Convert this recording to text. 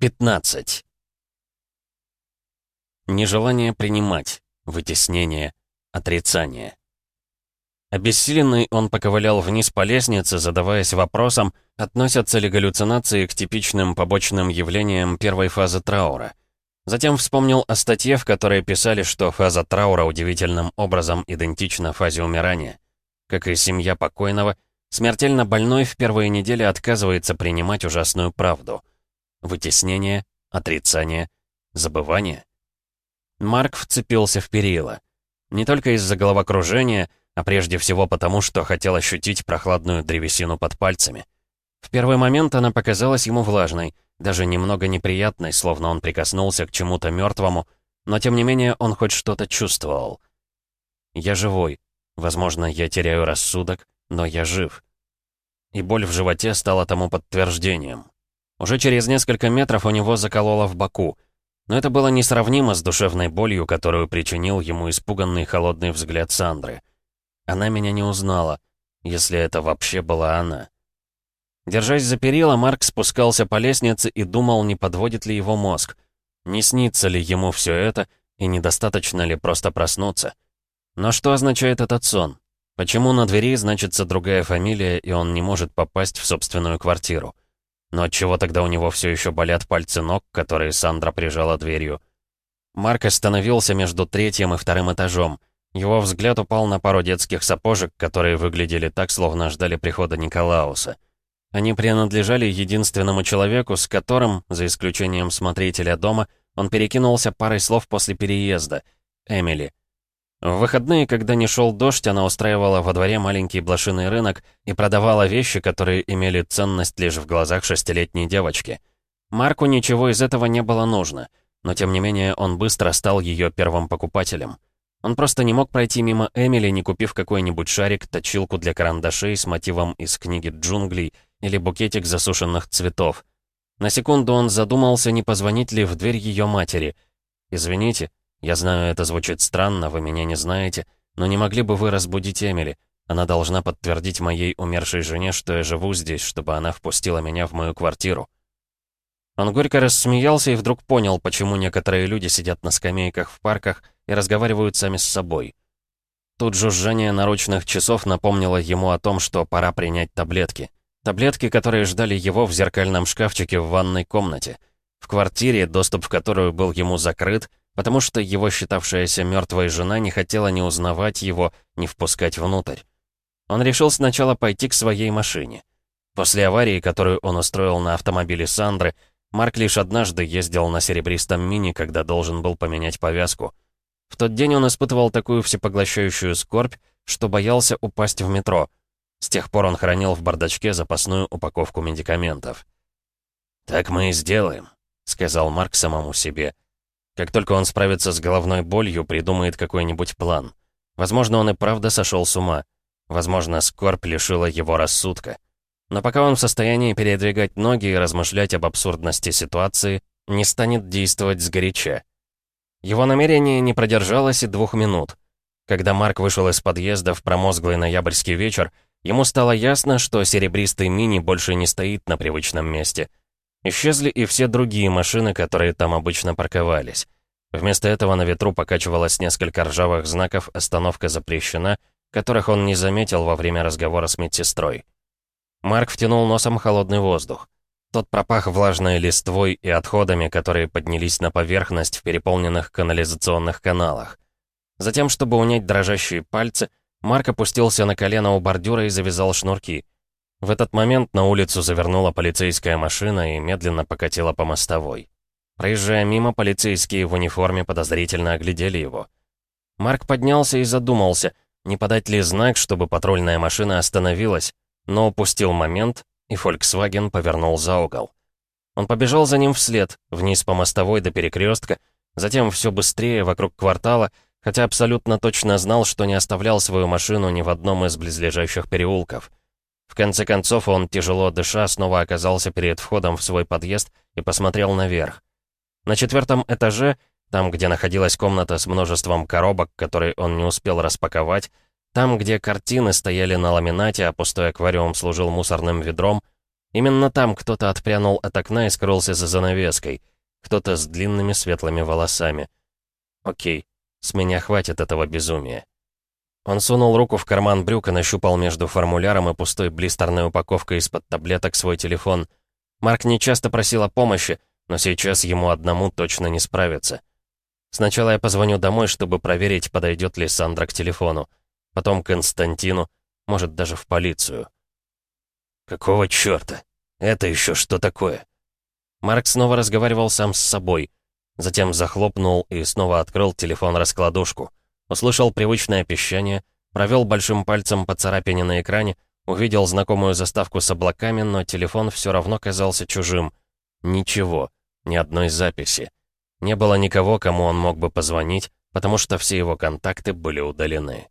15. Нежелание принимать, вытеснение, отрицание. Обессиленный он поковылял вниз по лестнице, задаваясь вопросом, относятся ли галлюцинации к типичным побочным явлениям первой фазы траура. Затем вспомнил о статье, в которой писали, что фаза траура удивительным образом идентична фазе умирания. Как и семья покойного, смертельно больной в первые недели отказывается принимать ужасную правду — Вытеснение, отрицание, забывание. Марк вцепился в перила. Не только из-за головокружения, а прежде всего потому, что хотел ощутить прохладную древесину под пальцами. В первый момент она показалась ему влажной, даже немного неприятной, словно он прикоснулся к чему-то мертвому, но тем не менее он хоть что-то чувствовал. «Я живой. Возможно, я теряю рассудок, но я жив». И боль в животе стала тому подтверждением. Уже через несколько метров у него закололо в боку. Но это было несравнимо с душевной болью, которую причинил ему испуганный холодный взгляд Сандры. Она меня не узнала, если это вообще была она. Держась за перила, Марк спускался по лестнице и думал, не подводит ли его мозг. Не снится ли ему все это, и недостаточно ли просто проснуться. Но что означает этот сон? Почему на двери значится другая фамилия, и он не может попасть в собственную квартиру? Но отчего тогда у него все еще болят пальцы ног, которые Сандра прижала дверью? Марк остановился между третьим и вторым этажом. Его взгляд упал на пару детских сапожек, которые выглядели так, словно ждали прихода Николауса. Они принадлежали единственному человеку, с которым, за исключением смотрителя дома, он перекинулся парой слов после переезда — Эмили. В выходные, когда не шел дождь, она устраивала во дворе маленький блошиный рынок и продавала вещи, которые имели ценность лишь в глазах шестилетней девочки. Марку ничего из этого не было нужно, но тем не менее он быстро стал ее первым покупателем. Он просто не мог пройти мимо Эмили, не купив какой-нибудь шарик, точилку для карандашей с мотивом из книги «Джунглей» или букетик засушенных цветов. На секунду он задумался, не позвонить ли в дверь ее матери. «Извините», я знаю, это звучит странно, вы меня не знаете, но не могли бы вы разбудить Эмили? Она должна подтвердить моей умершей жене, что я живу здесь, чтобы она впустила меня в мою квартиру». Он горько рассмеялся и вдруг понял, почему некоторые люди сидят на скамейках в парках и разговаривают сами с собой. Тут жужжание наручных часов напомнило ему о том, что пора принять таблетки. Таблетки, которые ждали его в зеркальном шкафчике в ванной комнате. В квартире, доступ в которую был ему закрыт, потому что его считавшаяся мертвой жена не хотела ни узнавать его, ни впускать внутрь. Он решил сначала пойти к своей машине. После аварии, которую он устроил на автомобиле Сандры, Марк лишь однажды ездил на серебристом мини, когда должен был поменять повязку. В тот день он испытывал такую всепоглощающую скорбь, что боялся упасть в метро. С тех пор он хранил в бардачке запасную упаковку медикаментов. «Так мы и сделаем», — сказал Марк самому себе. Как только он справится с головной болью, придумает какой-нибудь план. Возможно, он и правда сошел с ума. Возможно, скорбь лишила его рассудка. Но пока он в состоянии передвигать ноги и размышлять об абсурдности ситуации, не станет действовать сгоряча. Его намерение не продержалось и двух минут. Когда Марк вышел из подъезда в промозглый ноябрьский вечер, ему стало ясно, что серебристый мини больше не стоит на привычном месте. Исчезли и все другие машины, которые там обычно парковались. Вместо этого на ветру покачивалось несколько ржавых знаков «Остановка запрещена», которых он не заметил во время разговора с медсестрой. Марк втянул носом холодный воздух. Тот пропах влажной листвой и отходами, которые поднялись на поверхность в переполненных канализационных каналах. Затем, чтобы унять дрожащие пальцы, Марк опустился на колено у бордюра и завязал шнурки — в этот момент на улицу завернула полицейская машина и медленно покатила по мостовой. Проезжая мимо, полицейские в униформе подозрительно оглядели его. Марк поднялся и задумался, не подать ли знак, чтобы патрульная машина остановилась, но упустил момент, и Volkswagen повернул за угол. Он побежал за ним вслед, вниз по мостовой до перекрестка, затем все быстрее вокруг квартала, хотя абсолютно точно знал, что не оставлял свою машину ни в одном из близлежащих переулков. Конце концов, он, тяжело дыша, снова оказался перед входом в свой подъезд и посмотрел наверх. На четвертом этаже, там, где находилась комната с множеством коробок, которые он не успел распаковать, там, где картины стояли на ламинате, а пустой аквариум служил мусорным ведром, Именно там кто-то отпрянул от окна и скрылся за занавеской. Кто-то с длинными светлыми волосами. Окей, с меня хватит этого безумия. Он сунул руку в карман брюк и нащупал между формуляром и пустой блистерной упаковкой из-под таблеток свой телефон. Марк не часто просил о помощи, но сейчас ему одному точно не справиться. Сначала я позвоню домой, чтобы проверить, подойдет ли Сандра к телефону. Потом Константину, может, даже в полицию. «Какого чёрта? Это еще что такое?» Марк снова разговаривал сам с собой. Затем захлопнул и снова открыл телефон-раскладушку. Услышал привычное пищание, провел большим пальцем по царапине на экране, увидел знакомую заставку с облаками, но телефон все равно казался чужим. Ничего, ни одной записи. Не было никого, кому он мог бы позвонить, потому что все его контакты были удалены.